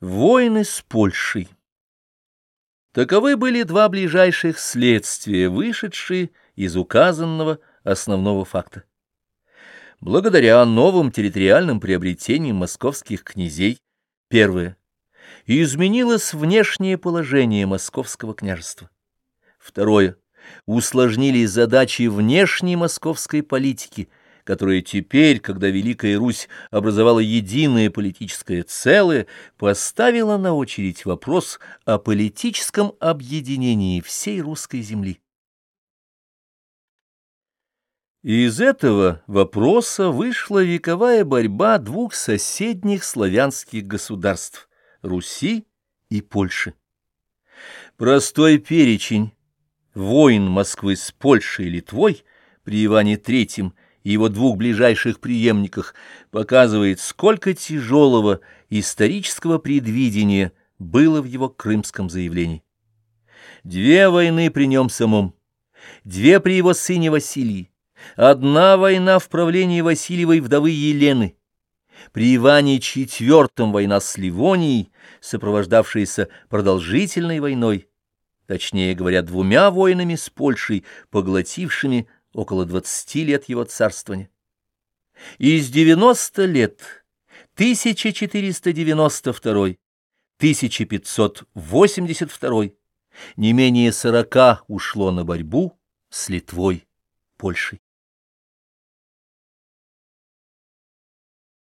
Войны с Польшей. Таковы были два ближайших следствия, вышедшие из указанного основного факта. Благодаря новым территориальным приобретениям московских князей, первое, изменилось внешнее положение московского княжества. Второе, усложнились задачи внешней московской политики – которая теперь, когда Великая Русь образовала единое политическое целое, поставила на очередь вопрос о политическом объединении всей русской земли. Из этого вопроса вышла вековая борьба двух соседних славянских государств – Руси и Польши. Простой перечень войн Москвы с Польшей и Литвой при Иване III – и его двух ближайших преемниках показывает, сколько тяжелого исторического предвидения было в его крымском заявлении. Две войны при нем самом, две при его сыне Василии, одна война в правлении Васильевой вдовы Елены, при Иване IV война с Ливонией, сопровождавшаяся продолжительной войной, точнее говоря, двумя войнами с Польшей, поглотившими около двадцати лет его царствования. Из девяносто лет 1492, 1582, не менее сорока ушло на борьбу с Литвой, Польшей.